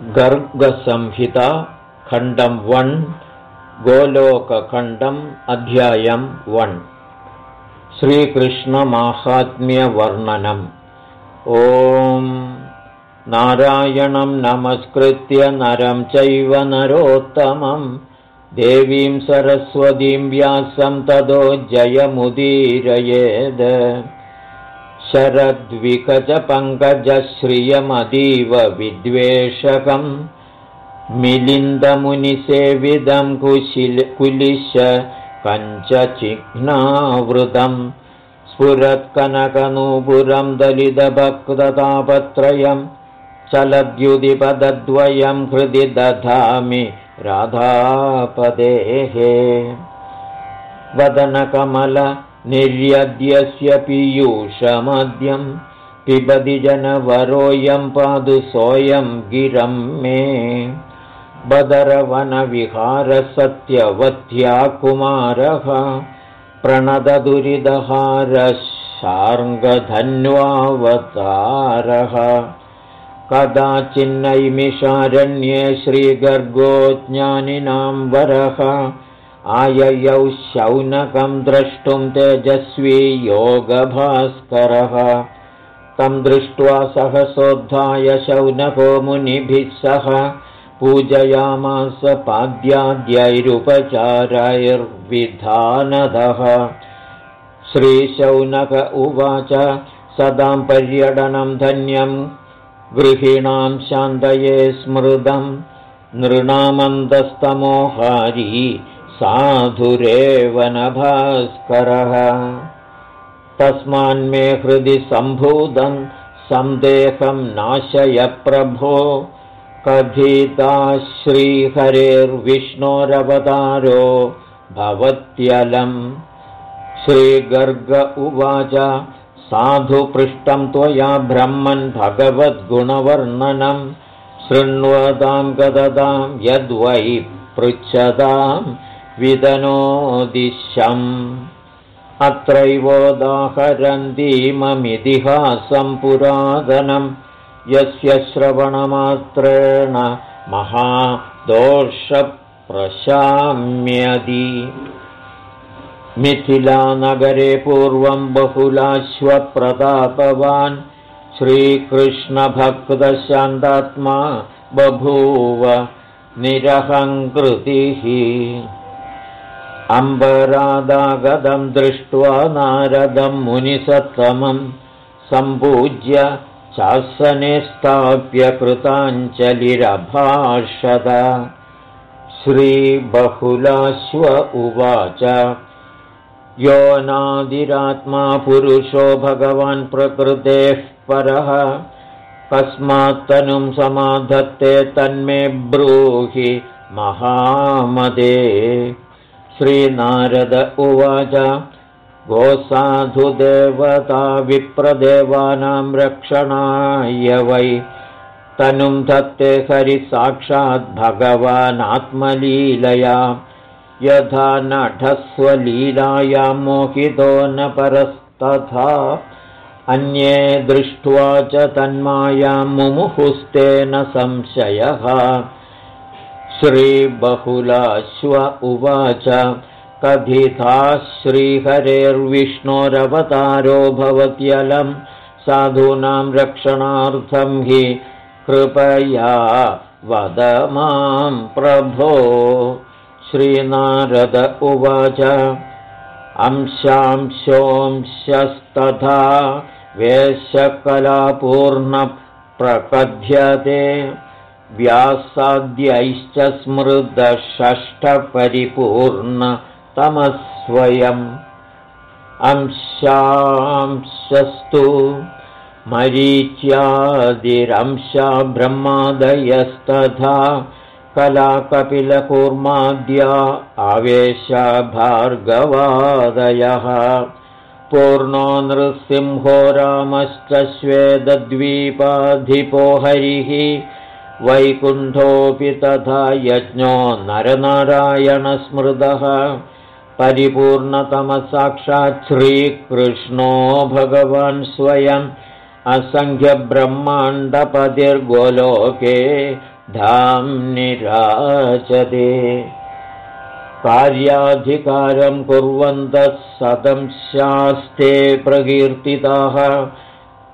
गर्गसंहिता खण्डं वन् गोलोकखण्डम् अध्यायं वन्। श्रीकृष्णमाहात्म्यवर्णनम् ॐ नारायणं नमस्कृत्य नरं चैव नरोत्तमं। देवीं सरस्वतीं व्यासं ततो जयमुदीरयेद् शरद्विकजपङ्कजश्रियमतीव विद्वेषकम् मिलिन्दमुनिसेविदं कुशिल कुलिश कञ्चचिह्नावृतम् स्फुरत्कनकनूपुरं दलितभक्ततापत्रयं चलद्युदिपदद्वयं हृदि दधामि राधापदेः। वदनकमल निर्यद्यस्य पीयूषमद्यं पिबति जनवरोऽयं पादु सोऽयं गिरं मे। बदरवनविहारसत्यवत्या कुमारः प्रणददुरिदहारशार्ङ्गधन्वावतारः। कदाचिन्नैमिषारण्ये श्रीगर्गो ज्ञानिनां वरः आययौ शौनकं द्रष्टुं तेजस्वी योगभास्करः। तं दृष्ट्वा सहसोद्धाय शौनको मुनिभिः सह पूजयामास पाद्याद्यैरुपचारैर्विधानदः। श्रीशौनक उवाच सदां पर्यटनं धन्यं गृहिणां शान्तये स्मृतं नृणामन्दस्तमोहारी साधुरेव न भास्करः तस्मान्मे हृदि सम्भूतं सन्देहं नाशय प्रभो। कथिता श्रीहरेर्विष्णोरवतारो भवत्यलम्। श्रीगर्ग उवाच साधुपृष्टं त्वया ब्रह्मन् भगवद्गुणवर्णनं। शृण्वतां गदतां यद्वै पृच्छतां विदनोदिशम् अत्रैवोदाहरन्तीममितिहासं पुरातनं यस्य श्रवणमात्रेण महादोषप्रशाम्यदि। मिथिलानगरे पूर्वं बहुलाश्वप्रतापवान्। श्रीकृष्णभक्तशान्तात्मा बभूव निरहङ्कृतिः अम्बरादागदं दृष्ट्वा नारदं मुनिसत्तमं सम्पूज्य शासने स्थाप्य कृताञ्जलिरभाषद। श्रीबहुलाश्व उवाच यो नादिरात्मा पुरुषो भगवान् प्रकृतेः परः कस्मात्तनुं समाधत्ते तन्मे ब्रूहि महामदे श्रीनारद उवाच गोसाधुदेवता विप्रदेवानां रक्षणाय वै। तनुं धत्ते हरिसाक्षाद्भगवानात्मलीलया यथा नठस्वलीलायां मोहितो न परस्तथा। अन्ये दृष्ट्वा च तन्मायां मुमुहुस्तेन संशयः श्रीबहुलाश्व उवाच। कथिता श्रीहरेर्विष्णोरवतारो भवत्यलं साधूनां रक्षणार्थं हि कृपया वद मां प्रभो। श्रीनारद उवाच। अंशांशोंशस्तथा वेशकलापूर्णप्रकथ्यते व्यासाद्यैश्च स्मृतषष्ठपरिपूर्णतमस्वयम् अंशांशस्तु मरीच्यादिरंशा ब्रह्मादयस्तथा कलाकपिलकूर्माद्या आवेशा भार्गवादयः पूर्णो नृसिंहो रामश्च श्वेदद्वीपाधिपो हरिः वैकुण्ठोऽपि तथा यज्ञो नरनारायणस्मृतः। परिपूर्णतमसाक्षात् श्रीकृष्णो भगवान् स्वयम्। असङ्ख्यब्रह्माण्डपतिर्गोलोके धाम्निराजते कार्याधिकारं कुर्वन्तः सतं शास्ते प्रकीर्तिताः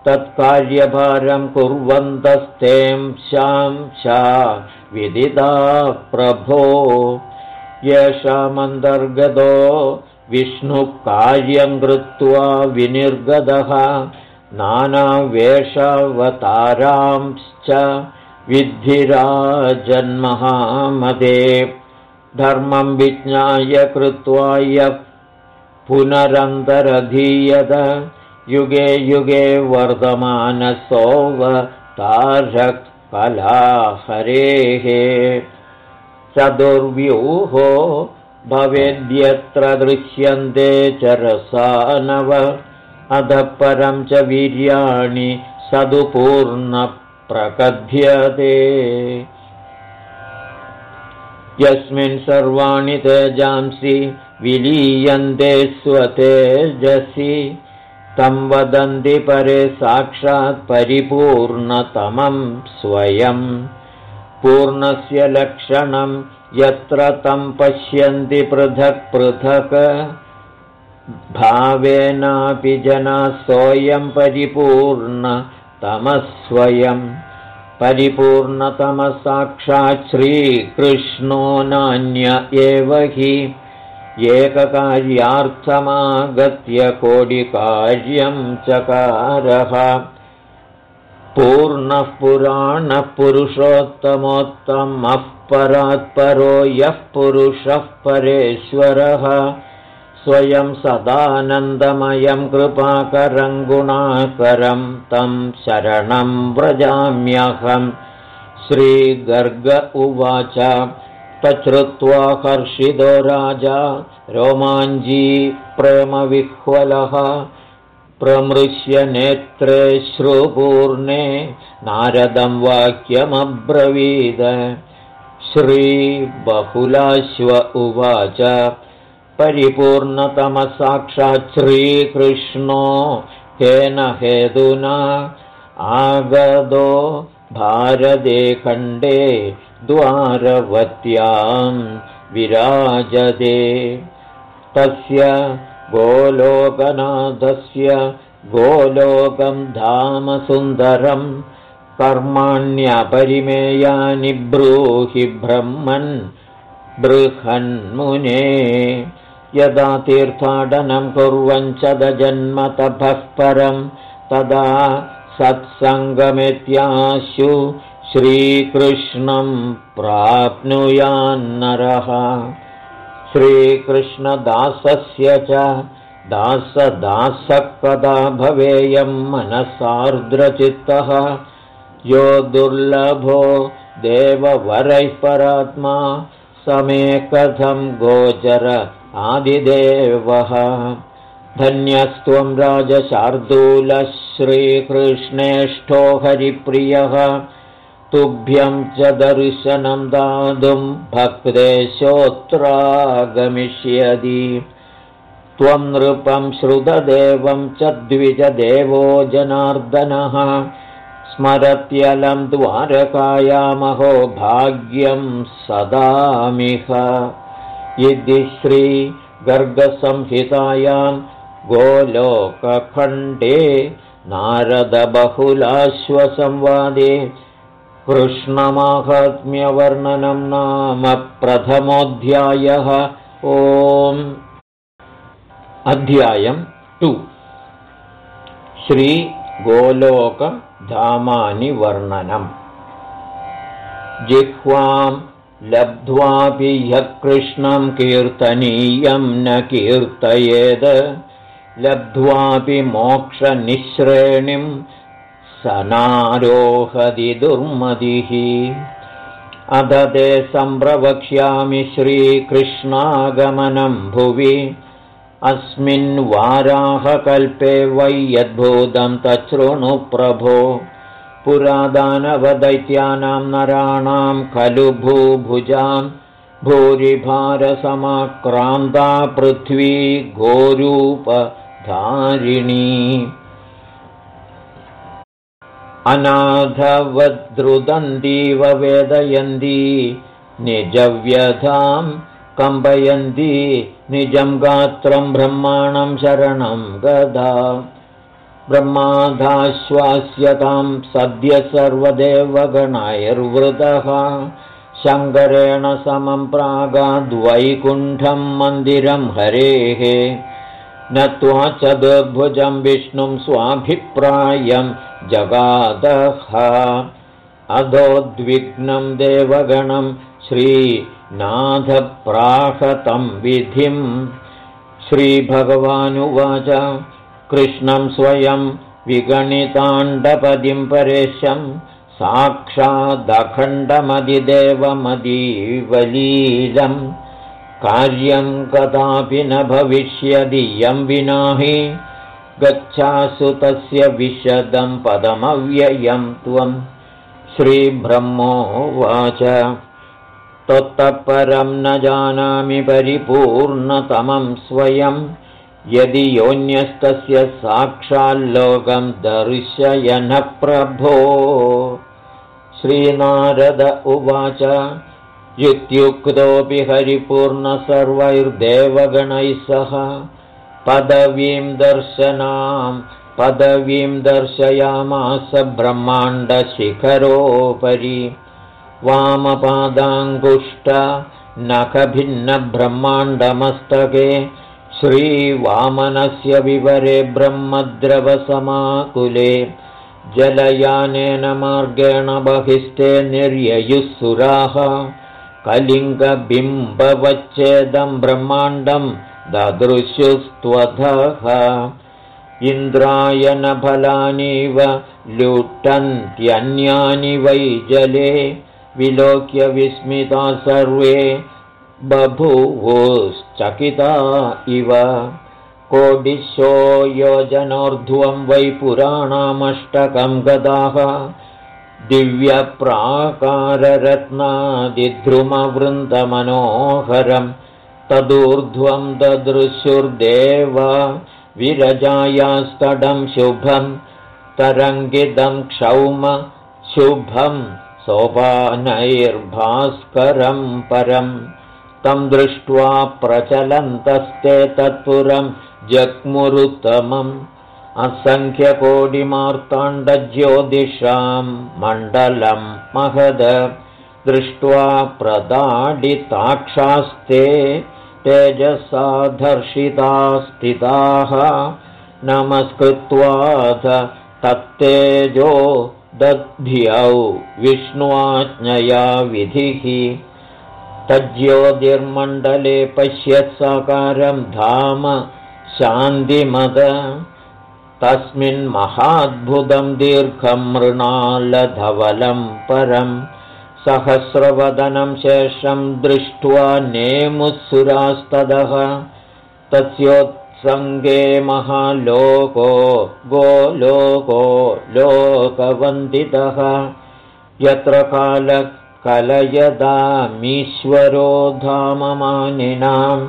तत्कार्यभारं कुर्वन्तस्तें शां शा विदिता प्रभो। येषामन्तर्गतो विष्णुकार्यं कृत्वा विनिर्गतः नानावेषावतारांश्च विद्धिराजन्महामदे। धर्मं विज्ञाय कृत्वा यः पुनरन्तरधीयत युगे युगे वर्धमानसोऽवतारकलाहरेः चतुर्व्यूहो भवेद्यत्र दृश्यन्ते चरसानव अधः परं च वीर्याणि सदुपूर्णप्रकथ्यते। यस्मिन् सर्वाणि तेजांसि विलीयन्ते स्वतेजसि तं वदन्ति परे साक्षात् परिपूर्णतमं स्वयं। पूर्णस्य लक्षणं यत्र तं पश्यन्ति पृथक् पृथक्। भावेनापि जनाः सोऽयं परिपूर्णतमस्वयं। परिपूर्णतमसाक्षात् श्रीकृष्णो नान्य एव हि एककार्यार्थमागत्य कोटिकार्यं चकारः। पूर्णः पुराणः पुरुषोत्तमोत्तमः परात्परो यः पुरुषः परेश्वरः। स्वयं सदानन्दमयं कृपाकरं गुणाकरं तं शरणं व्रजाम्यहं। श्रीगर्ग उवाच तच्छ्रुत्वा हर्षितो राजा रोमाञ्जी प्रेमविह्वलः प्रमृश्य नेत्रे श्रुपूर्णे नारदं वाक्यमब्रवीद। श्रीबहुलाश्व उवाच परिपूर्णतमसाक्षात् श्रीकृष्णो हेन हेतुना आगदो भारते खण्डे द्वारवत्यां विराजते। तस्य गोलोकनाथस्य गोलोकं धामसुन्दरं कर्माण्यपरिमेयानि ब्रूहि ब्रह्मन् बृहन्मुने। यदा तीर्थाटनं कुर्वञ्चदजन्मतपः परं तदा सत्सङ्गमित्याशु श्रीकृष्णं प्राप्नुयान्नरः श्रीकृष्णदासस्य च दासदासः कदा भवेयं मनसार्द्रचित्तः। यो दुर्लभो देववरैः परात्मा समे कथं गोचर आदिदेवः धन्यस्त्वं राजशार्दूलः श्रीकृष्णेष्ठो हरिप्रियः। तुभ्यं च दर्शनं दातुं भक्तेशोऽत्रागमिष्यति त्वं नृपं श्रुतदेवं च द्विजदेवो जनार्दनः। स्मरत्यलं द्वारकायामहो भाग्यं सदामिह। इति श्रीगर्गसंहितायां गोलोकखण्डे नारदबहुलाश्वसंवादे कृष्णमाहात्म्यवर्णनं नाम प्रथमोऽध्यायः। ओम् अध्यायम् टु। श्रीगोलोकधामानि वर्णनम् जिह्वां लब्ध्वापि ह्यः कृष्णं कीर्तनीयं न कीर्तयेद लब्ध्वापि मोक्षनिःश्रेणिं सनारोहदि दुर्मदिः अध ते सम्प्रवक्ष्यामि श्रीकृष्णागमनं भुवि। अस्मिन् वाराहकल्पे वै यद्भूतं तच्छृणु प्रभो। पुरादानवदैत्यानां नराणां खलु भूभुजां भूरिभारसमाक्रान्ता पृथ्वी गोरूपधारिणी अनाथवद्रुदन्तीव वेदयन्ती निजव्यथां कम्पयन्ती निजं गात्रं ब्रह्माणं शरणं गदा। ब्रह्माधाश्वास्यतां सद्य सर्वदेवगणैर्वृतः शङ्करेण समं प्रागाद्वैकुण्ठं मन्दिरं हरेः नत्वा चतुर्भुजं विष्णुं स्वाभिप्रायं जगादः। अधोद्विग्नं देवगणं श्रीनाथप्राहतं विधिं। श्रीभगवानुवाच कृष्णं स्वयं विगणिताण्डपदिं परेशं साक्षादखण्डमदिदेवमदीवलीलं कार्यं कदापि न भविष्यदियं विना हि गच्छासु तस्य विशदं पदमव्ययं त्वं। श्रीब्रह्मोवाच। त्वत्तपरं न जानामि परिपूर्णतमं स्वयं। यदि योऽन्यस्तस्य साक्षाल्लोकं दर्शयनः प्रभो। श्रीनारद उवाच इत्युक्तोऽपि हरिपूर्णसर्वैर्देवगणैः सह पदवीं दर्शनां पदवीं दर्शयामास ब्रह्माण्डशिखरोपरि। वामपादाङ्गुष्ट नखभिन्नब्रह्माण्डमस्तके श्रीवामनस्य विवरे ब्रह्मद्रवसमाकुले जलयानेन मार्गेण बहिस्ते निर्ययुः सुराः कलिङ्गबिम्बवच्छेदं ब्रह्माण्डं ददृशुस्त्वधः। इन्द्रायनफलानिव लुटन्त्यन्यानि वै जले विलोक्य विस्मिता सर्वे बभूवोश्चकिता इव। कोडिशो योजनोर्ध्वं वै पुराणामष्टकं गदाः दिव्यप्राकाररत्नादिध्रुमवृन्दमनोहरं तदूर्ध्वं ददृशुर्देव विरजायास्तडं शुभं तरङ्गिदं क्षौम शुभं सोपानैर्भास्करं परं तं दृष्ट्वा प्रचलन्तस्ते तत्पुरं जग्मुरुत्तमम् असङ्ख्यकोटिमार्ताण्डज्योतिषां मण्डलं महद दृष्ट्वा प्रदाडिताक्षास्ते तेजसा स्थिताः। नमस्कृत्वाथ तत्तेजो दध्यौ विष्णुवाज्ञया विधिः। तज्ज्योतिर्मण्डले पश्यत्साकारं धाम शान्तिमद तस्मिन्महाद्भुतं दीर्घं मृणालधवलं परं सहस्रवदनं शेषं दृष्ट्वा नेमुःसुरास्तदः तस्योत्सङ्गे महालोको गोलोको लोकवन्दितः। यत्र कालकलयदामीश्वरो धाममानिनाम्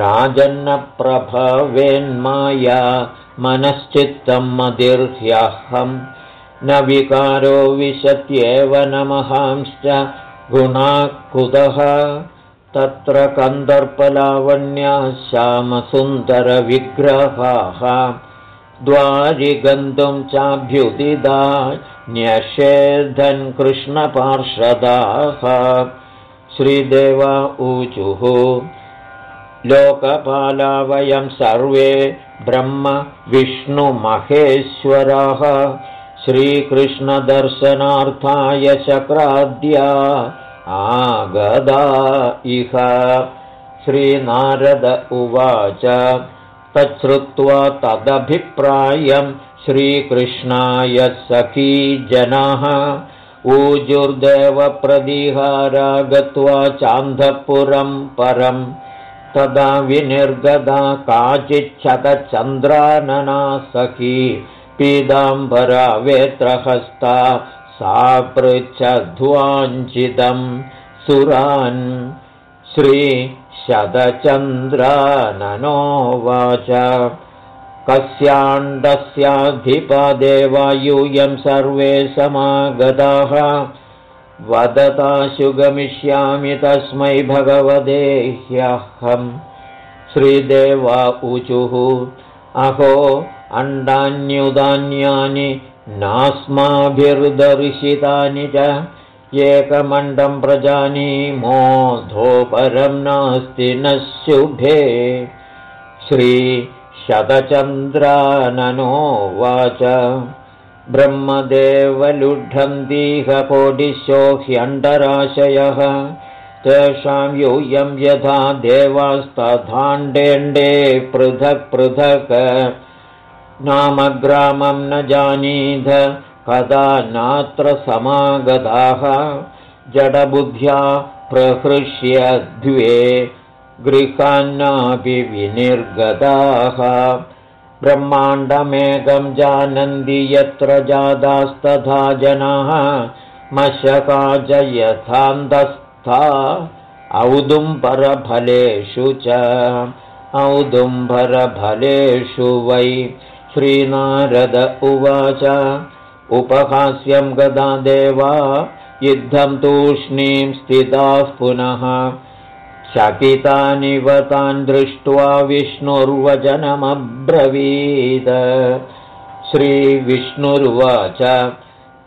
राजन्नप्रभवेन्माया मनश्चित्तं मदिर्ह्यहं। न विकारो विशत्येव नमहांश्च गुणाकुतः तत्र कन्दर्पलावण्या श्यामसुन्दरविग्रहाः। द्वारि गन्तुं चाभ्युदिदा न्यषेधन् कृष्णपार्षदाः। श्रीदेव ऊचुः। लोकपाला वयं सर्वे ब्रह्म विष्णुमहेश्वरः श्रीकृष्णदर्शनार्थाय शक्राद्या आगदा इह। श्रीनारद उवाच। तच्छ्रुत्वा तदभिप्रायं श्रीकृष्णाय सखी जनाः। ऊजुर्देवप्रदिहारा गत्वा चान्धपुरं परम् तदा विनिर्गदा काचिच्छतचन्द्रानना सखी पीताम्बरा वेत्रहस्ता सा पृच्छध्वाञ्चितं सुरान्। श्रीशतचन्द्राननोवाच। कस्याण्डस्याधिपदेवा यूयं सर्वे समागताः वदताशु गमिष्यामि तस्मै भगवते ह्यहम् श्रीदेवा ऊचुः। अहो अण्डान्युदान्यानि नास्माभिर्दर्शितानि च। एकमण्डं प्रजानीमोधोपरं नास्ति न शुभे। श्रीशतचन्द्राननोवाच ब्रह्मदेवलुढन्तीह कोडिशो ह्यण्डराशयः तेषां यूयं यथा देवास्तथाण्डेण्डे पृथक् पृथक्। नामग्रामं न जानीध कदा नात्र समागताः। जडबुद्ध्या प्रहृष्य द्वे गृहान्नापि विनिर्गताः ब्रह्माण्डमेकं जानन्ति यत्र जातास्तथा जनाः मशका च यथान्तस्था औदुम्बरफलेषु च। औदुम्बरफलेषु वै श्रीनारद उवाच उपहास्यं गदा देवा युद्धं तूष्णीं स्थिताः पुनः शकितानिव तान् दृष्ट्वा विष्णुर्वचनमब्रवीद श्रीविष्णुर्वाच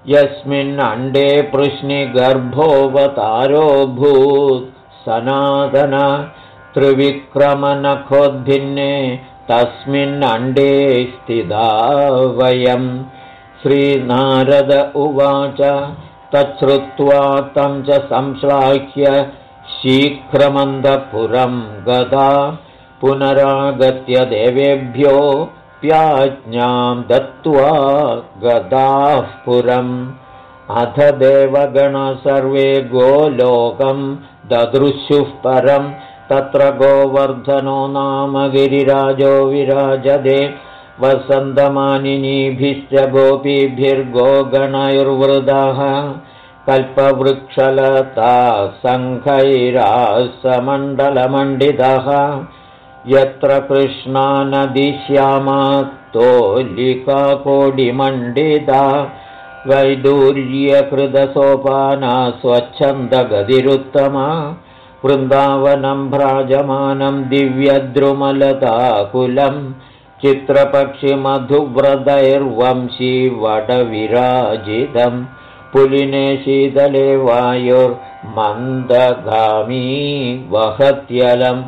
यस्मिन्नण्डे पृश्निगर्भोऽवतारोऽभूत् सनातन त्रिविक्रमनखोद्भिन्ने तस्मिन्नण्डे स्थिता वयम्। श्रीनारद उवाच तच्छ्रुत्वा तं च संश्लाघ्य शीघ्रमन्धपुरं गदा पुनरागत्य देवेभ्यो प्याज्ञां दत्त्वा गदाः पुरम्। अथ देवगण सर्वे गोलोकं ददृशुः परं। तत्र गोवर्धनो नाम गिरिराजो विराजदे वसन्तमानिनीभिश्च गोपीभिर्गोगणैर्वृदः कल्पवृक्षलता सङ्खैरासमण्डलमण्डितः यत्र कृष्णानदिश्यामात्तोलिकाकोडिमण्डिता वैदूर्यकृतसोपाना स्वच्छन्दगतिरुत्तमा। वृन्दावनं भ्राजमानं दिव्यद्रुमलताकुलम् चित्रपक्षिमधुव्रतैर्वंशी वटविराजितम् पुलिने शीतले वायुर्मन्दगामी वहत्यलम्।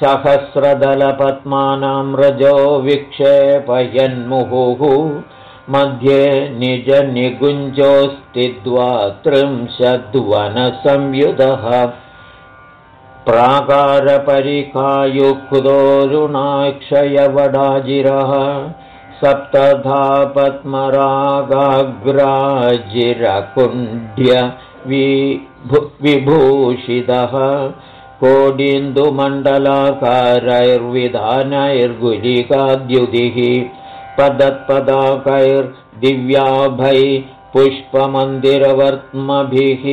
सहस्रदलपद्मानां रजो विक्षेपयन्मुहुः। मध्ये निजनिकुञ्जोऽस्तिद्वात्रिंशद्वनसंयुधः प्राकारपरिकायुक्तोरुणाक्षयवडाजिरः सप्तधा पद्मरागाग्राजिरकुण्ड्य विभूषितः कोडीन्दुमण्डलाकारैर्विधानैर्गुलिकाद्युतिः पदत्पदाकैर्दिव्याभै पुष्पमन्दिरवर्त्मभिः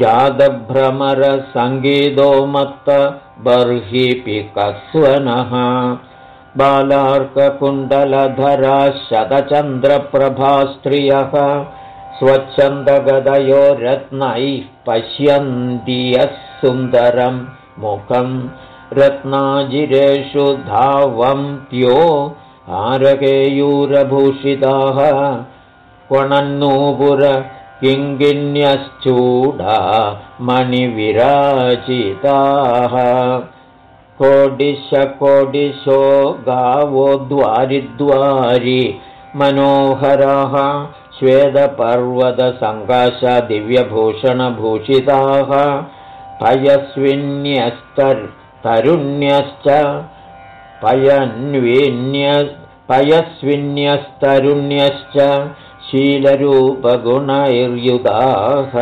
जातभ्रमरसङ्गीतो मत्त बर्हिपिकस्वनः बालार्ककुण्डलधरा शतचन्द्रप्रभास्त्रियः स्वच्छन्दगदयो रत्नैः पश्यन्ति यः सुन्दरं मुखं। रत्नाजिरेषु धावन्त्यो हारकेयूरभूषिताः क्वणन्नूपुर किङ्गिन्यश्चूडा मणिविराजिताः कोडिशकोडिशो गावो द्वारिद्वारि मनोहराः श्वेतपर्वतसङ्काश दिव्यभूषणभूषिताः पयस्विन्यस्तरुण्यश्च पयन्विन्य पयस्विन्यस्तरुण्यश्च शीलरूपगुणैर्युदाः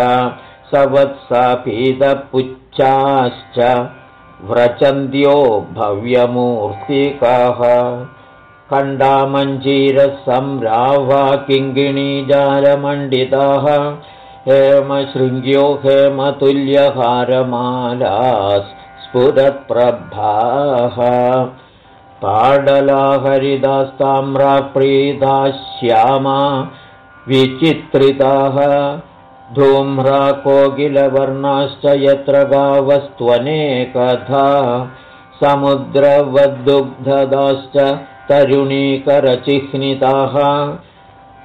सवत्सापीतपुच्छाश्च व्रचन्त्यो भव्यमूर्तिकः। खण्डामञ्जीरसंरावा किङ्गिणीजालमण्डिताः। हेमशृङ्ग्यो हेमतुल्यहारमालास् स्फुरत्प्रभाः। ताडलाहरिदास्ताम्राप्रीता श्यामा विचित्रिताः धूम्रा कोकिलवर्णाश्च यत्र गावस्त्वनेकथा समुद्रवद्दुग्धदाश्च तरुणीकरचिह्निताः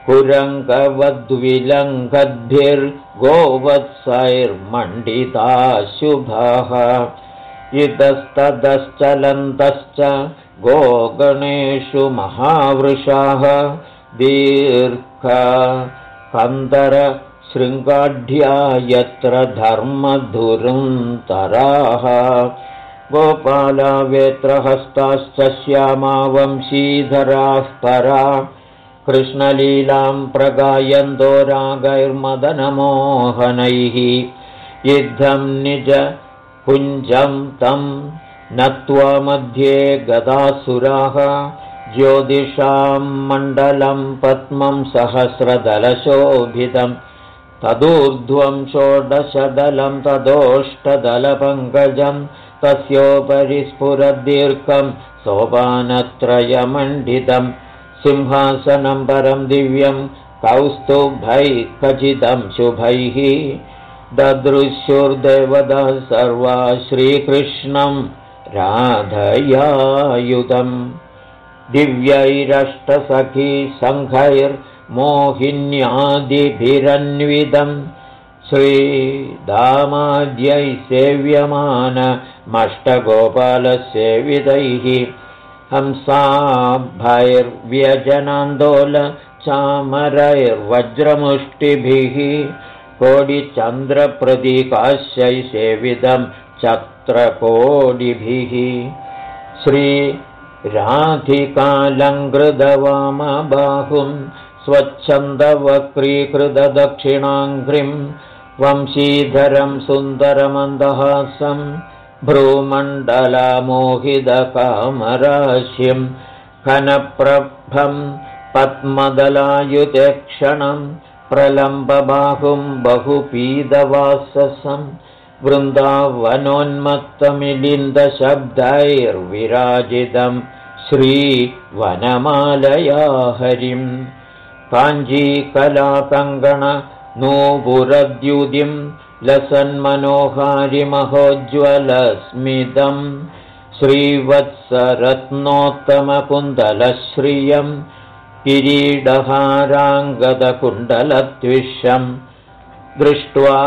कुरङ्गवद्विलङ्घद्भिर्गोवत्सैर्मण्डिता शुभाः इतस्ततश्चलन्तश्च गोगणेषु महावृषाः दीर्घ कन्दरशृङ्गाढ्या यत्र धर्मधुरुन्तराः। गोपालावेत्रहस्ताश्च श्यामा वंशीधराः परा। कृष्णलीलां प्रगायन्तो रागैर्मदनमोहनैः। इद्धं निज पुञ्जं तं नत्वा मध्ये गदासुराः। ज्योतिषां मण्डलं पद्मं सहस्रदलशोभितं तदूर्ध्वं षोडशदलं तदोष्टदलपङ्कजं तस्योपरि स्फुरदीर्घं सोपानत्रयमण्डितं सिंहासनं परं दिव्यं कौस्तुभैः खचितं शुभैः ददृश्युर्देवदा सर्वा श्रीकृष्णं राधयायुधम्। दिव्यैरष्टसखी सङ्घैर्मोहिन्यादिभिरन्वितं श्रीदामाद्यै सेव्यमानमष्टगोपालसेवितैः हंसाभैर्व्यजनान्दोलचामरैर्वज्रमुष्टिभिः कोडिचन्द्रप्रतीकाश्यै सेवितं चत्रकोडिभिः श्रीराधिकालङ्कृतवामबाहुं स्वच्छन्दवक्रीकृतदक्षिणाङ्घ्रिं वंशीधरं सुन्दरमन्दहासं भ्रूमण्डलमोहितकामराश्यं खनप्रभं पद्मदलायुतेक्षणं प्रलम्बबाहुं बहुपीदवाससं वृन्दावनोन्मत्तमिलिन्दशब्दैर्विराजितं श्रीवनमालया हरिं काञ्जीकलाकङ्गणनूपुरद्युदिं लसन्मनोहारिमहोज्ज्वलस्मितं श्रीवत्सरत्नोत्तमकुन्दलश्रियं किरीडहाराङ्गदकुण्डलत्विषं दृष्ट्वा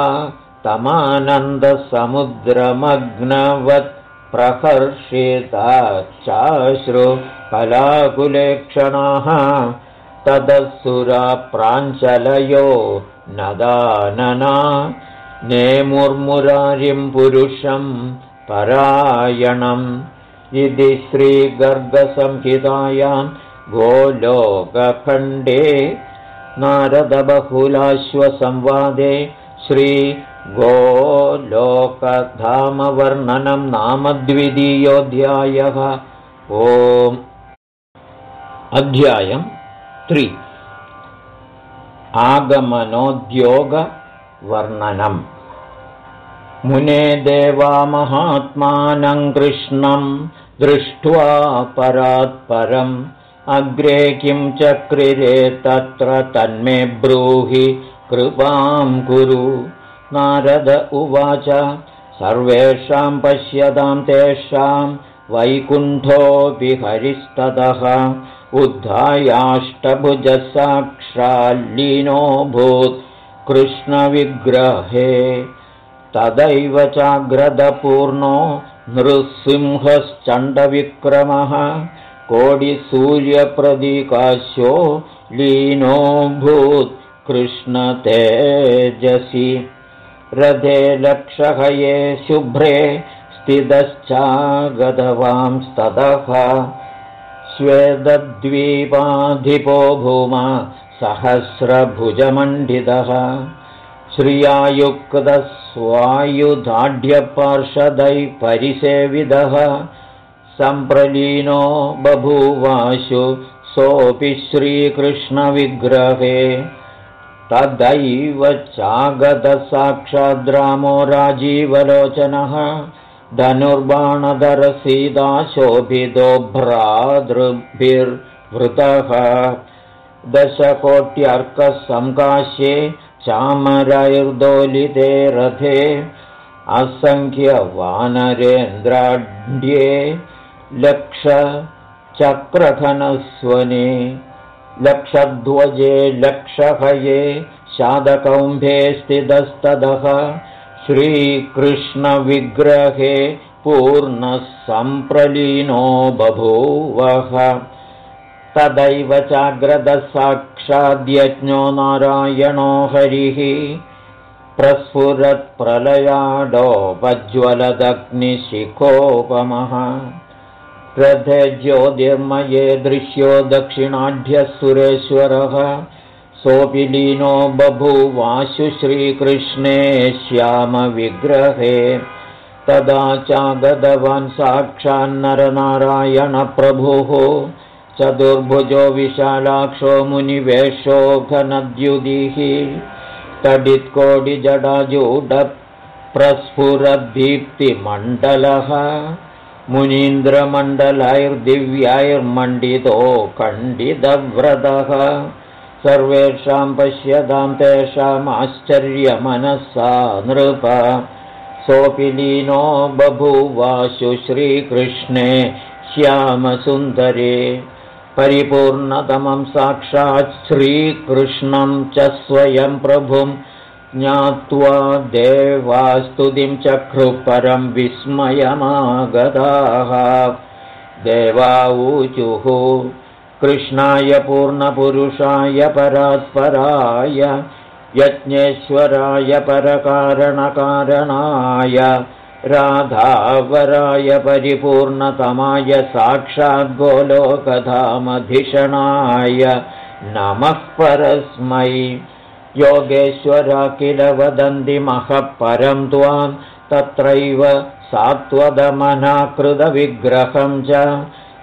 तमानन्दसमुद्रमग्नवत् प्रहर्षिताश्चाश्रुकलाकुलेक्षणाः तदसुराप्राञ्चलयो नदानना। नेमुर्मुरारिं पुरुषं परायणम्। इति श्रीगर्गसंहितायां गोलोकखण्डे नारदबहुलाश्वसंवादे श्रीगोलोकधामवर्णनं नाम द्वितीयोऽध्यायः ओम्। अध्यायम् त्रि आगमनोद्योगवर्णनम्। मुने देवामहात्मानं कृष्णं दृष्ट्वा परात्परम्। अग्रे किं चक्रिरे तत्र तन्मे ब्रूहि कृपां कुरु। नारद उवाच सर्वेषां पश्यतां तेषां वैकुण्ठोऽपि हरिस्ततः उद्धायाष्टभुजसाक्षाल्लीनोऽभूत् कृष्णविग्रहे तदैव चाग्रदपूर्णो नृसिंहश्चण्डविक्रमः कोडिसूर्यप्रदिकाश्यो लीनोऽभूत् कृष्णतेजसि रथे लक्षहये शुभ्रे स्थितश्चागतवांस्ततः स्वेदद्वीपाधिपो भूमा सहस्रभुजमण्डितः। श्रियायुक्तस्वायुधाढ्यपार्षदैः परिसेविदः। सम्प्रलीनो बभूवाशु सोऽपि श्रीकृष्णविग्रहे। तदैव चागतसाक्षाद्रामो राजीवलोचनः धनुर्बाणधरसीता शोभितो भ्रातृभिर्वृतः दशकोट्यर्कसङ्काश्ये चामरैर्दोलिते रथे। असङ्ख्यवानरेन्द्राढ्ये लक्षचक्रधनस्वने। लक्षध्वजे लक्षहये शादकौम्भे स्थितस्तदः श्रीकृष्णविग्रहे पूर्णः सम्प्रलीनो बभूवः। तदैव चाग्रदसाक्षाद्यज्ञो नारायणो हरिः। प्रस्फुरत्प्रलयाडोपज्वलदग्निशिखोपमः रथे ज्योतिर्मये दृश्यो दक्षिणाढ्यः सुरेश्वरः सोऽपि लीनो बभूवाशु श्रीकृष्णे श्यामविग्रहे। तदा चागतवान् साक्षान्नरनारायणप्रभुः चतुर्भुजो विशालाक्षो मुनिवेशो घनद्युदिः। तडित्कोडिजडाजूडप्रस्फुरद्दीप्तिमण्डलः मुनीन्द्रमण्डलैर्दिव्यैर्मण्डितो खण्डितव्रतः सर्वेषां पश्यतां तेषामाश्चर्यमनसा नृप। सोऽपि लीनो बभूवाशु श्रीकृष्णे श्यामसुन्दरे। परिपूर्णतमं साक्षात् श्रीकृष्णं च स्वयं प्रभुं ज्ञात्वा देवास्तुतिं चक्रुपरं विस्मयमागताः। देवाऊचुः कृष्णाय पूर्णपुरुषाय परात्पराय यज्ञेश्वराय परकारणकारणाय राधावराय परिपूर्णतमाय साक्षाद्गोलोकधामधिषणाय नमः परस्मै। योगेश्वर किल वदन्ति महः परं त्वां तत्रैव सात्वदमनाकृतविग्रहं च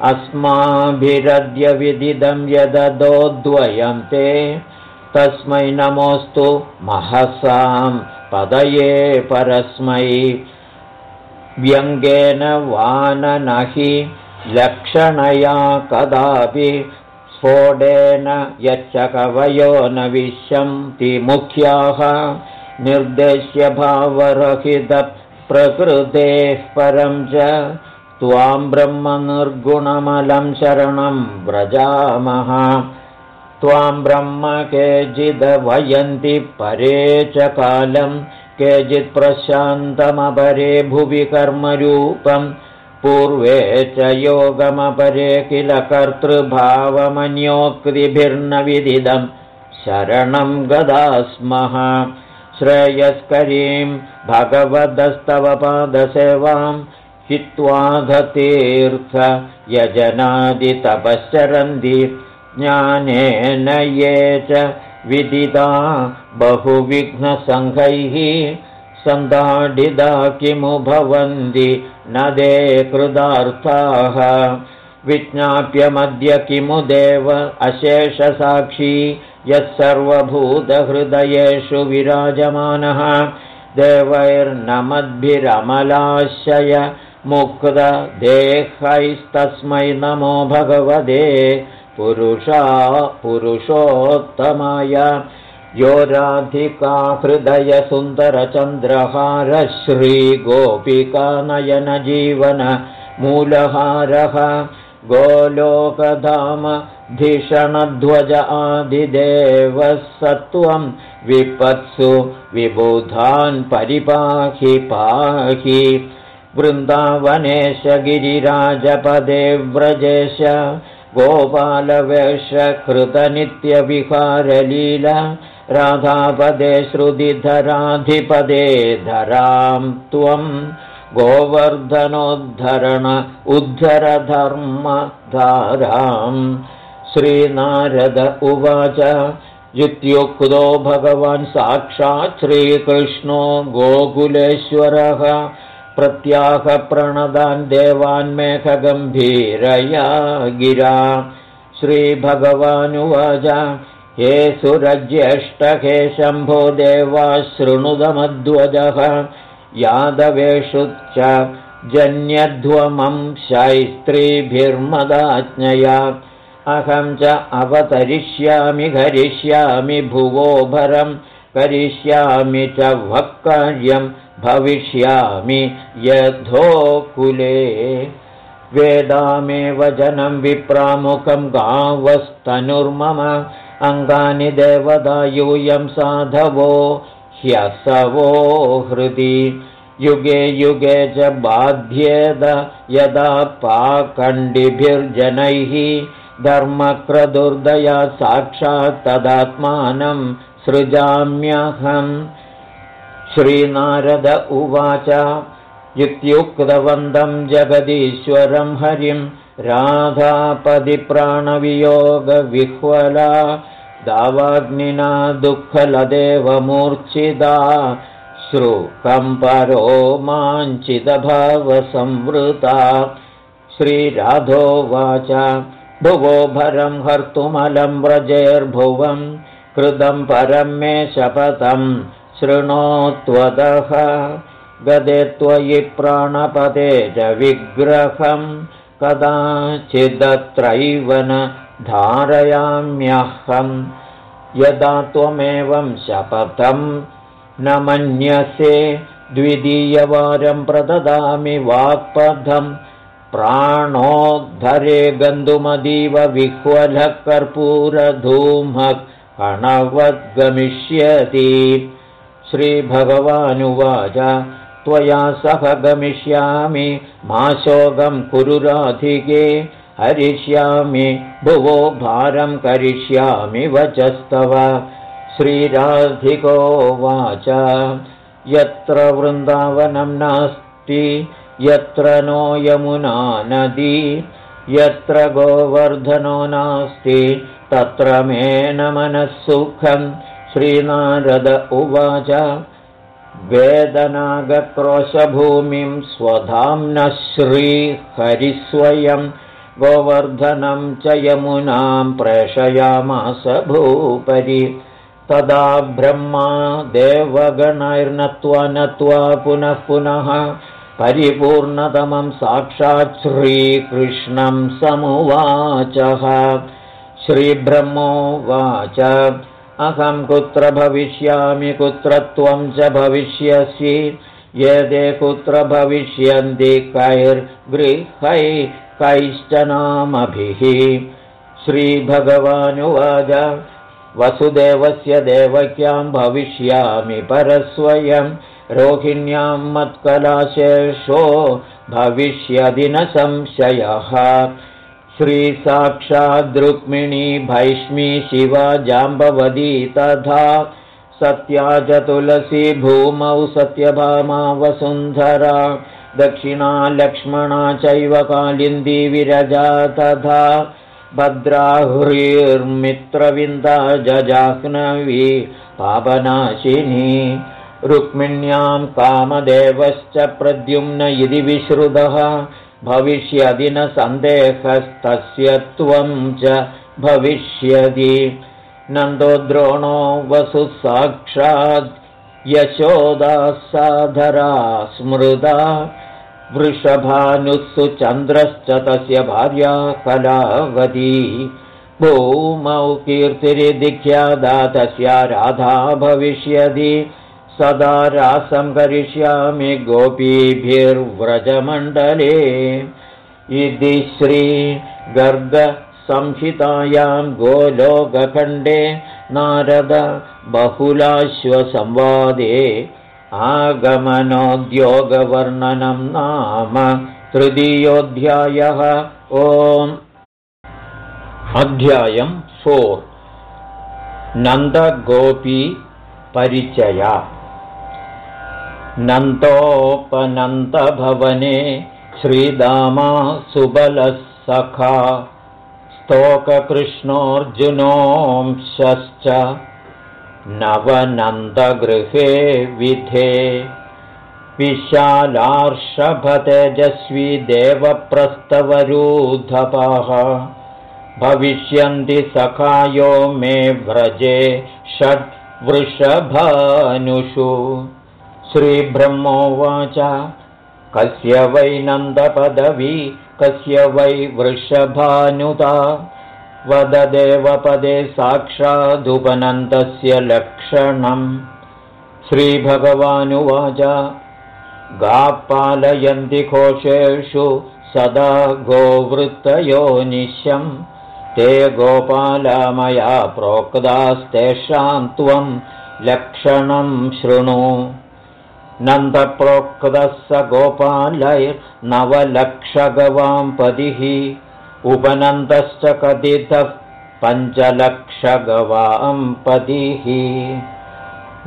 अस्माभिरद्यविदिदं यददोद्वयं ते। तस्मै नमोऽस्तु महसां पदये परस्मै। व्यङ्गेन वाननहि लक्षणया कदापि स्फोटेन यच्च कवयो न विशन्ति मुख्याः। निर्देश्यभावरहितप्रकृतेः परं च त्वां ब्रह्मनिर्गुणमलं शरणं व्रजामः। त्वां ब्रह्म केचिदवयन्ति परे च कालम् केचित् प्रशान्तमपरे भुवि कर्मरूपम् पूर्वे च योगमपरे किल कर्तृभावमन्योक्तिभिर्न शरणं गदा स्मः श्रेयस्करीं भगवदस्तव पादसेवां हित्वाधतीर्थ यजनादितपश्चरन्ति। ज्ञानेन ये च विदिता बहुविघ्नसङ्घैः सन्दाडिदा किमु भवन्ति न दे कृदार्थाः विज्ञाप्यमद्य किमु देव अशेषसाक्षी। यः सर्वभूतहृदयेषु विराजमानः देवैर्नमद्भिरमलाशय मुक्तदेहैस्तस्मै नमो भगवते पुरुषा पुरुषोत्तमाय। यो राधिका हृदयसुन्दरचन्द्रहारः श्रीगोपिकानयनजीवन मूलहारः। गोलोकधाम धिषणध्वज आदिदेवः सत्त्वं विपत्सु विबुधान् परिपाहि पाहि वृन्दावनेश गिरिराजपदे व्रजेश गोपालवेषकृतनित्यविहारलीला राधापदे श्रुतिधराधिपदे धरां त्वं गोवर्धनोद्धरण उद्धरधर्मधाराम् श्रीनारद उवाच इत्युक्तो भगवान् साक्षात् श्रीकृष्णो गोकुलेश्वरः प्रत्याहप्रणदान् देवान्मेघगम्भीरया गिरा। श्रीभगवानुवाच हे सुरज्येष्टके शम्भो देवा शृणुदमध्वजः। यादवेषु च जन्यध्वमं शैस्त्रीभिर्मदाज्ञया। अहं च अवतरिष्यामि करिष्यामि भुवोभरं करिष्यामि च वक्कार्यं भविष्यामि यथोकुले वेदामेव जनं विप्रामुखं गावस्तनुर्मम अङ्गानि देवदा यूयं साधवो ह्यसवो हृदि। युगे युगे च बाध्येद यदा पाकण्डिभिर्जनैः धर्मक्रदुर्दया साक्षात् तदात्मानं सृजाम्यहम् श्रीनारद उवाच। इत्युक्तवन्दं जगदीश्वरं हरिं। राधापदिप्राणवियोगविह्वला। दावाग्निना दुःखलदेवमूर्च्छिदा। श्रुकम्परो माञ्चिदभावसंवृता श्रीराधोवाच भुवो भरं हर्तुमलं व्रजेर्भुवं। कृतं परं मे शपथं शृणोत्वदः। गदे त्वयि प्राणपदे च विग्रहं कदाचिदत्रैव न धारयाम्यहं यदा त्वमेवं शपथं न मन्यसे द्वितीयवारं प्रददामि वाक्पथं प्राणोद्धरे गन्तुमदीव विह्वलः कर्पूरधूमः कणवद्गमिष्यति श्रीभगवानुवाच त्वया सह गमिष्यामि मा शोकं कुरुराधिके हरिष्यामि भुवो भारं करिष्यामि वचस्तव। श्रीराधिकोवाच यत्र वृन्दावनं नास्ति यत्र नो यमुना नदी यत्र गोवर्धनो नास्ति तत्र मे न मनःसुखं श्रीनारद उवाच वेदनागक्रोशभूमिं स्वधाम्नः श्रीहरिस्वयं गोवर्धनं च यमुनां प्रेषयामास भूपरि। तदा ब्रह्मा देवगणैर्नत्वा नत्वा पुनः पुनः परिपूर्णतमं साक्षात् श्रीकृष्णं समुवाचः। श्रीब्रह्मोवाच अहं कुत्र भविष्यामि कुत्र त्वं च भविष्यसि। यदे कुत्र भविष्यन्ति कैर्गृहै कैश्चनामभिः श्रीभगवानुवाच वसुदेवस्य देवक्यां भविष्यामि परस्वयं। रोहिण्यां मत्कलाशेषो भविष्यदि न संशयः श्रीसाक्षाद्रुक्मिणी भैष्मी शिवा जाम्बवदी तथा सत्या च तुलसी भूमौ सत्यभामा वसुन्धरा दक्षिणा लक्ष्मणा चैव कालिन्दी विरजा तथा भद्राह्रीर्मित्रविन्दा जजाह्नवी पापनाशिनी रुक्मिण्यां कामदेवश्च प्रद्युम्न इति विश्रुतः भविष्यदि न सन्देहस्तस्य त्वं च भविष्यति नन्दो द्रोणो वसु साक्षात् यशोदा साधरा स्मृदा वृषभानुस्सु चन्द्रश्च तस्य भार्या कलावती। भूमौ कीर्तिरिदिख्यादा तस्या राधा भविष्यति सदा रासं करिष्यामि गोपीभिर्व्रजमण्डले। इति श्रीगर्गसंहितायां गोलोकखण्डे नारद बहुलाश्वसंवादे आगमनोद्योगवर्णनं नाम तृतीयोऽध्यायः। ओम्। अध्यायं फोर्। नन्दगोपी परिचया नन्तोपनन्तभवने श्रीदामा सुबलः सखा स्तोककृष्णोऽर्जुनोंशश्च नवनन्दगृहे विधे विशालार्षभतेजस्वी देवप्रस्तवरूधपः भविष्यन्ति सखायो मे व्रजे षड्वृषभानुषु श्रीब्रह्मोवाच। कस्य वै नन्दपदवी कस्य वै वृषभानुता वददेवपदे साक्षादुपनन्दस्य लक्षणम्। श्रीभगवानुवाच। गा पालयन्ति कोशेषु सदा गोवृत्तयोनिशं ते गोपालमया प्रोक्तास्तेषां त्वं लक्षणं शृणु नन्दप्रोक्तः स गोपालैर्नवलक्षगवां पदिः उपनन्दश्च कथितः पदिः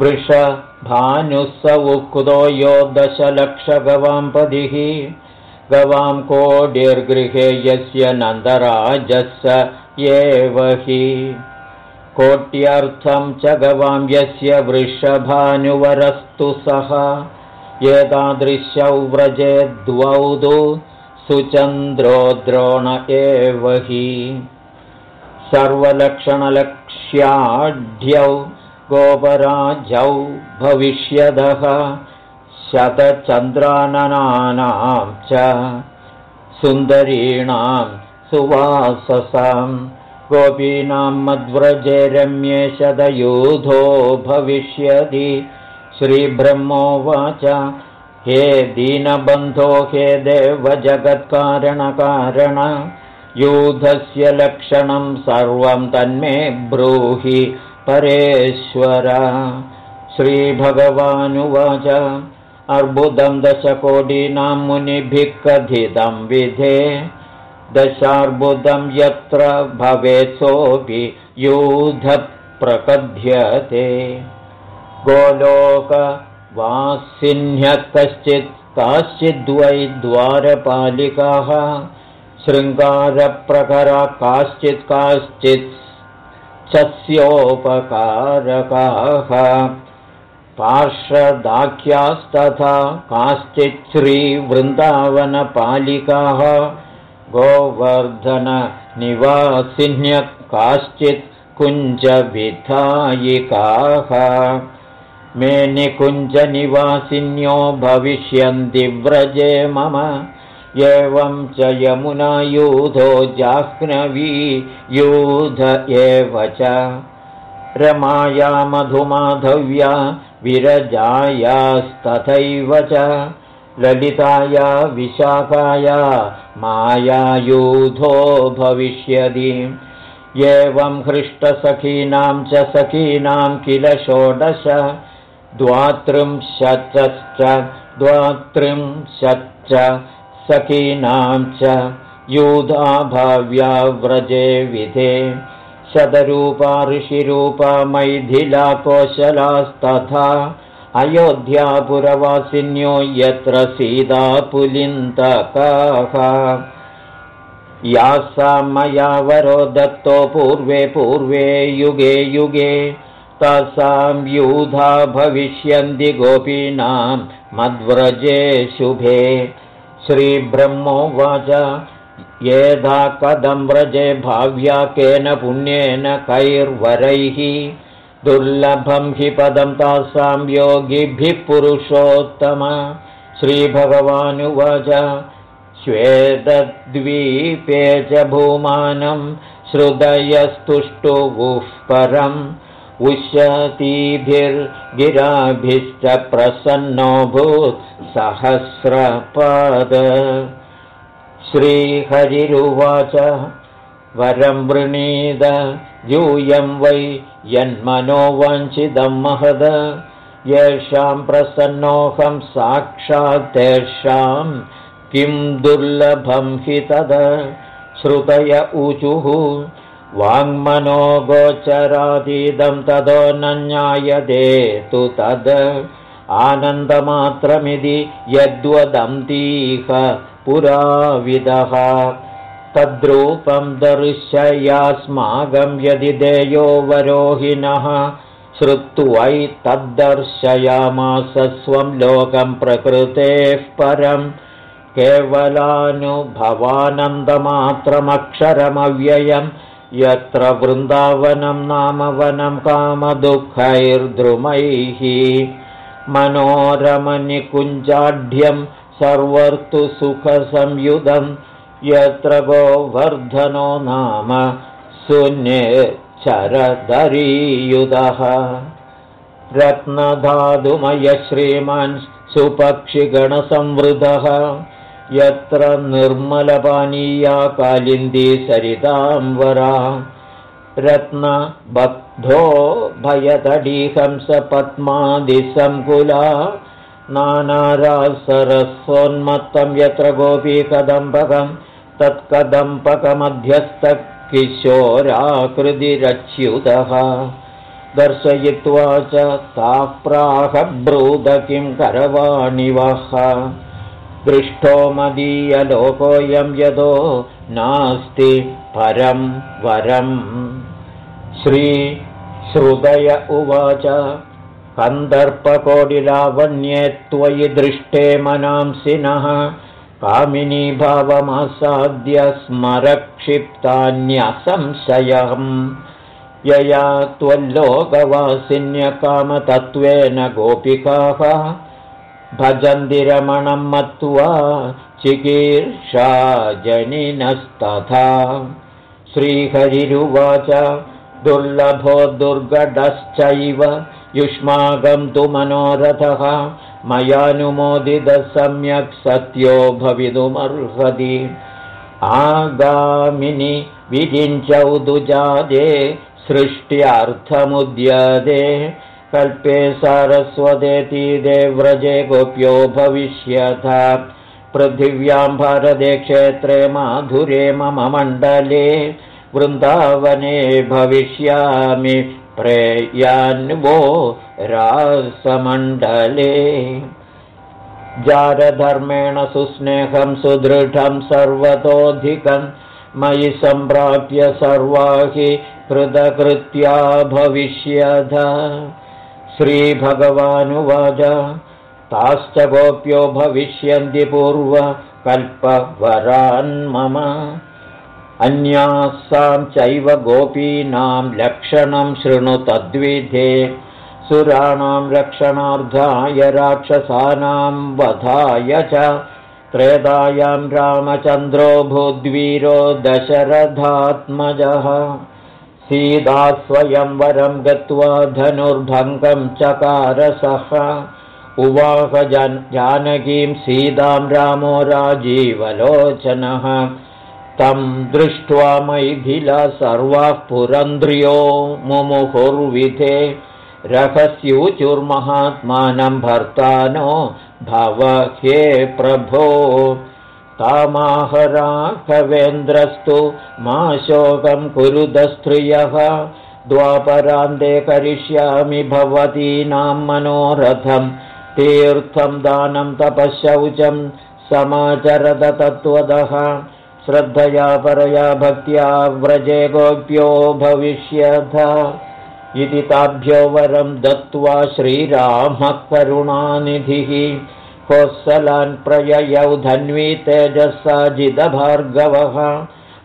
वृषभानुः उक्तो यो दशलक्षगवाम्पदिः गवां कोडिर्गृहे यस्य नन्दराजस्य एव हि कोट्यर्थं च गवां यस्य वृषभानुवरस्तु सः। एतादृशौ व्रजे द्वौ सुचन्द्रो द्रोण एव हि। सर्वलक्षणलक्ष्याढ्यौ गोपराजौ भविष्यदः। शतचन्द्राननानां च सुन्दरीणां सुवाससां गोपीनां मद्व्रजे रम्ये शतयूधो भविष्यति। श्रीब्रह्मोवाच हे दीनबन्धो हे देवजगत्कारणकारण यूधस्य लक्षणं सर्वं तन्मे ब्रूहि परेश्वर। श्रीभगवानुवाच अर्बुदं दशकोटीनां मुनिभिः कथितं विधे दशार्बुदं यत्र भवेत्सोऽपि यूधप्रकथ्यते गोलोकवासिन्यः कश्चित् काश्चिद्वै द्वारपालिकाः शृङ्गारप्रकरा काश्चित् काश्चित् स्योपकारकाः पार्श्वदाख्यास्तथा काश्चित् श्रीवृन्दावनपालिकाः गोवर्धननिवासिन्यः काश्चित् कुञ्जविधायिकाः मेनिकुञ्जनिवासिन्यो भविष्यन्ति व्रजे मम। एवं च यमुनायूधो जाह्नवी यूध एव च। रमाया मधुमाधव्या विरजायास्तथैव च। ललिताया विशाखाया मायायूधो भविष्यति। एवं हृष्टसखीनां च सखीनां किल षोडश। द्वात्रिंशच्च द्वात्रिंशच्च सखीनां च यूधाभाव्या व्रजे विधे। शतरूपा ऋषिरूपा मैथिला कोशलास्तथा अयोध्यापुरवासिन्यो यत्र सीता पुलिन्तकाः या सा मया वरो दत्तो पूर्वे पूर्वे युगे युगे तासां यूधा भविष्यन्ति गोपीनां मद्व्रजे शुभे। श्रीब्रह्मोवाच येधा कदं व्रजे भाव्या केन पुण्येन कैर्वरैः दुर्लभं हि पदं तासां योगिभिः पुरुषोत्तम। श्रीभगवानुवाच। श्वेतद्वीपे च भूमानं श्रुदयस्तुष्टुवुः परम् उशतीभिर्गिराभिश्च प्रसन्नोऽभूत् सहस्रपद। श्रीहरिरुवाच वरं वृणीद यूयं वै यन्मनो वञ्चिदं महद। येषां प्रसन्नोऽहं साक्षात् तेषां किं दुर्लभं हि तद। श्रुतय ऊचुः वाङ्मनो गोचरातीदं तदो न ज्ञायते तु तद्। आनन्दमात्रमिति यद्वदन्तीह पुराविदः तद्रूपं दर्शयास्माकं यदि देयो वरोहिणः श्रुत्वै तद्दर्शयामास स्वं लोकं प्रकृतेः परं। केवलानुभवानन्दमात्रमक्षरमव्ययम् यत्र वृन्दावनं नाम वनं कामदुःखैर्द्रुमैः। मनोरमनिकुञ्जाढ्यं सर्वर्तु सुखसंयुधं यत्र गोवर्धनो नाम शून्ये चरदरीयुधः। रत्नधातुमयश्रीमान् सुपक्षिगणसंवृतः यत्र निर्मलपानीया कालिन्दी सरिताम्बरा। रत्नबद्धो भयतडीहंसपद्मादिसङ्कुला नानारासरसोन्मत्तं यत्र गोपीकदम्बकं तत्कदम्बकमध्यस्थकिशोराकृतिरच्युतः दर्शयित्वा च ताः किं करवाणि वः दृष्टो मदीयलोकोऽयं यदो नास्ति परं वरम्। श्रीश्रुदय उवाच कन्दर्पकोटिलावण्ये त्वयि दृष्टे मनांसिनः कामिनी भावमासाद्य स्मरक्षिप्तान्यसंशयम्। यया त्वल्लोकवासिन्यकामतत्त्वेन गोपिकाः भजन्तिरमणं मत्वा चिकीर्षा जनिनस्तथा श्रीहरिरुवाच दुर्लभो दुर्गडश्चैव युष्माकं तु मनोरथः मयानुमोदितः सम्यक् सत्यो भवितुमर्हति। आगामिनि विरिञ्चौ दुजादे सृष्ट्यर्थमुद्यते। कल्पे सारस्वतेतीदे व्रजे गोप्यो भविष्यथ। पृथिव्यां भारते क्षेत्रे माधुरे मम मण्डले वृन्दावने भविष्यामि प्रेयान्वो रासमण्डले जारधर्मेण सुस्नेहं सुदृढं सर्वतोऽधिकं। मयि सम्प्राप्य सर्वा हि कृतकृत्या भविष्यथ श्रीभगवानुवाच ताश्च गोप्यो भविष्यन्ति पूर्वकल्पवरान्मम अन्यासां चैव गोपीनां लक्षणं शृणु तद्विधे। सुराणां रक्षणार्धाय राक्षसानां वधाय च। त्रेदायां रामचन्द्रो भूद्वीरो दशरथात्मजः। सीता स्वयं वरं गत्वा धनुर्भङ्गं चकारसः। उवाह जानकीं सीतां रामो राजीवलोचनः तं दृष्ट्वा मैथिला सर्वाः पुरन्द्रियो मुमुहुर्विधे रहस्यूचुर्महात्मानं भर्तानो भव ह्ये प्रभो तामाहराघवेन्द्रस्तु मा शोकं कुरुदस्त्रियः द्वापरान्ते करिष्यामि भवतीनां मनोरथं तीर्थं दानं तपःशौचं समाचरदतत्त्वतः श्रद्धया परया भक्त्या व्रजे गोप्यो भविष्यथ। इति ताभ्यो वरं दत्त्वा श्रीरामः करुणानिधिः कोत्सलान् प्रययौ धन्वी तेजसा जितभार्गवः।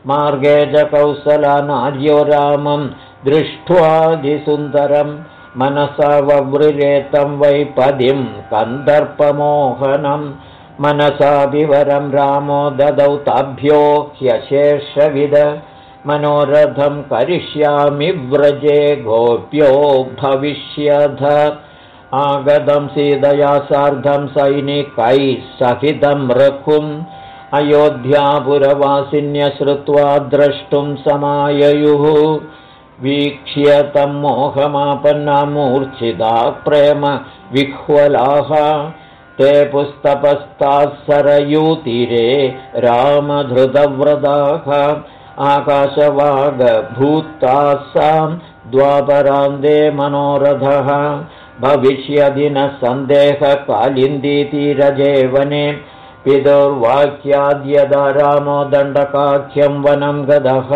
मार्गे च कौसलानार्यो रामं दृष्ट्वादिसुन्दरं मनसा ववृरेतं वैपदिं कन्दर्पमोहनं मनसा विवरं रामो ददौ ताभ्यो ह्यशेषविद। मनोरथं करिष्यामि व्रजे गोप्यो भविष्यथ आगतं सीतया सार्धं सैनिकैः सहितं रघुम् अयोध्यापुरवासिन्यश्रुत्वा द्रष्टुं समाययुः। वीक्ष्य तं मोहमापन्नामूर्च्छिता प्रेम विह्वलाः ते पुस्तपस्ताः सरयूतीरे रामधृतव्रताः आकाशवागभूतासां द्वापरान्ते मनोरथः भविष्यदि न सन्देहकालिन्दीतीरजेवने पितुर्वाक्याद्यदा रामो दण्डकाख्यं वनं गदः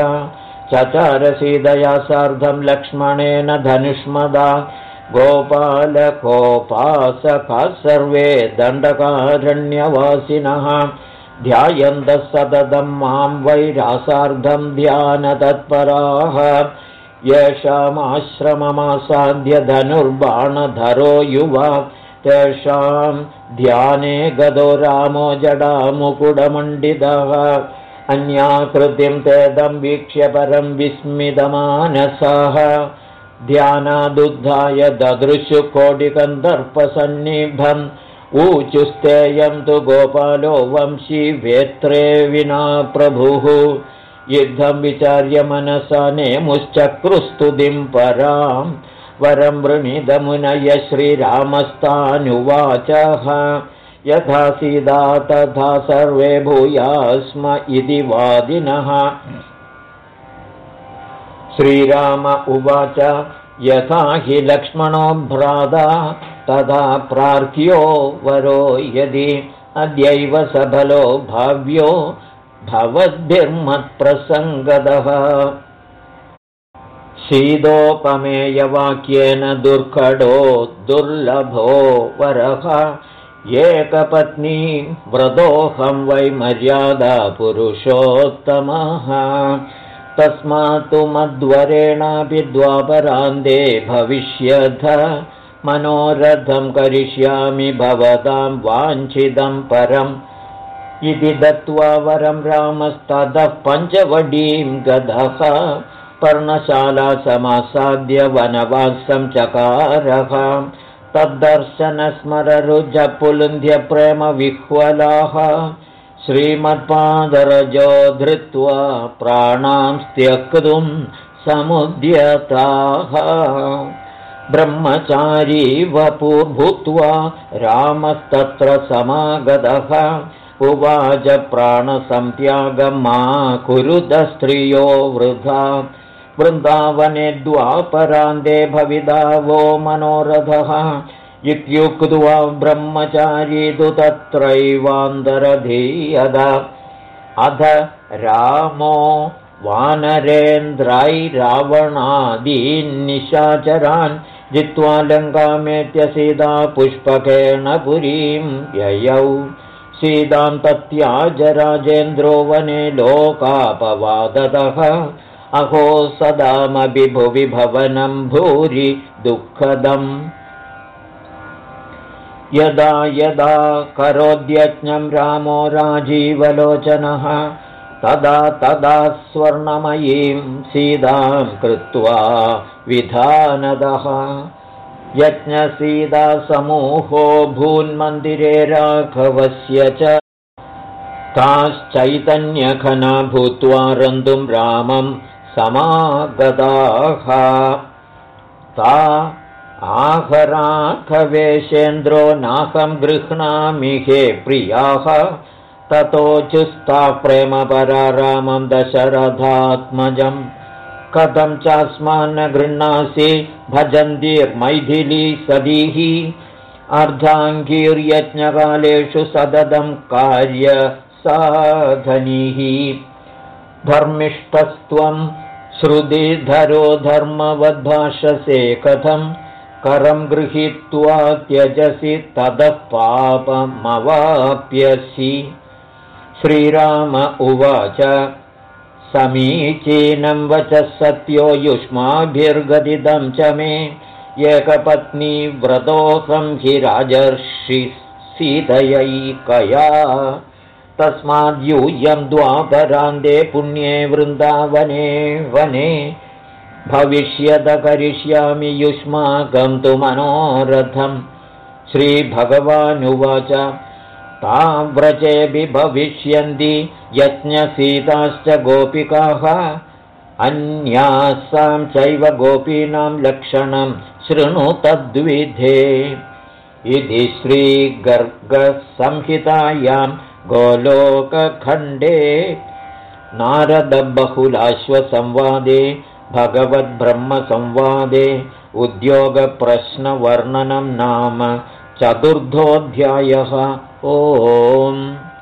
चचारसीदया सार्धं लक्ष्मणेन धनुष्मदा गोपालकोपासका सर्वे दण्डकारण्यवासिनः। ध्यायन्तः सततं मां वैरासार्धं ध्यानतत्पराः। येषामाश्रममासाद्य धनुर्बाणधरो युवा। तेषां ध्याने गदो रामो जडामुकुडमण्डितः अन्याकृतिं तेदं वीक्ष्य परं विस्मितमानसः ध्यानादुद्धाय ददृशु कोटिकन्दर्पसन्निभम् ऊचुस्तेयं तु गोपालो वंशी वेत्रे विना प्रभुः। युद्धं विचार्य मनसा नेमुश्चक्रुस्तुतिं परां। वरं वृणिदमुनय श्रीरामस्तानुवाचः। यथा सीता तथा सर्वे भूयास्म इति वादिनः श्रीराम उवाच यथा हि लक्ष्मणो भ्राता तदा प्रार्थ्यो वरो यदि अद्यैव सबलो भाव्यो भवद्भिर्मत्प्रसङ्गदः। शीतोपमेयवाक्येन दुर्घटो दुर्लभो वरः। एकपत्नी व्रतोऽहं वै मर्यादा पुरुषोत्तमः तस्मात्तु मद्वरेणापि द्वापरान्ते भविष्यथ। मनोरथं करिष्यामि भवतां वाञ्छितं परम्। इति दत्त्वा वरं रामस्ततः पञ्चवडीं गदः पर्णशालासमासाद्य वनवासं चकारः। तद्दर्शनस्मररुजपुलुन्ध्यप्रेमविह्वलाः श्रीमत्पादरजो धृत्वा प्राणां त्यक्तुं समुद्यताः। ब्रह्मचारी वपुर्भूत्वा रामस्तत्र समागतः। उवाच प्राणसन्त्यागमा कुरुतस्त्रियो वृथा। वृन्दावने द्वापरान्ते भविदा वो मनोरथः इत्युक्त्वा ब्रह्मचारी तु तत्रैवान्तरधीयद अध रामो वानरेन्द्रैरावणादीन्निशाचरान् जित्वा लङ्कामेत्य सीता पुष्पकेण पुरीं ययौ। सीतां तत्याजराजेन्द्रो वने लोकापवादतः। अहो सदामपि भुवि भवनं भूरि दुःखदम् यदा यदा करोद्यज्ञं रामो राजीवलोचनः तदा तदा स्वर्णमयीं सीतां कृत्वा विधानदः। यज्ञसीतासमूहो भून्मन्दिरे राघवस्य च। ताश्चैतन्यखना भूत्वा रन्तुं रामं समागताः। ता आहराघवेशेन्द्रो नाहं गृह्णामि हे प्रियाः। ततोचुस्ता प्रेमपरा रामं दशरथात्मजम् कथं चास्मान्न गृह्णासि भजन्तीर्मैथिली सदीः अर्धाङ्गीर्यज्ञकालेषु सततं कार्यसाधनीः धर्मिष्ठस्त्वं श्रुतिधरो धर्मवद्भाषसे कथं करं गृहीत्वा त्यजसि ततः पापमवाप्यसि। श्रीराम उवाच समीचीनं वचः सत्यो युष्माभिर्गदितं च मे। एकपत्नी व्रतोऽहं हि राजर्षि सीतयैकया तस्माद्यूयं द्वापरान्ते पुण्ये वृन्दावने वने भविष्यद करिष्यामि युष्माकं तु मनोरथं श्रीभगवानुवाच ताव्रजेऽपि भविष्यन्ति यज्ञसीताश्च गोपिकाः। अन्यासां चैव गोपीनां लक्षणं शृणु तद्विधे। इति श्रीगर्गसंहितायां गोलोकखण्डे नारदबहुलाश्वसंवादे भगवद्ब्रह्मसंवादे उद्योगप्रश्नवर्णनं नाम चतुर्थोऽध्यायः। ओम्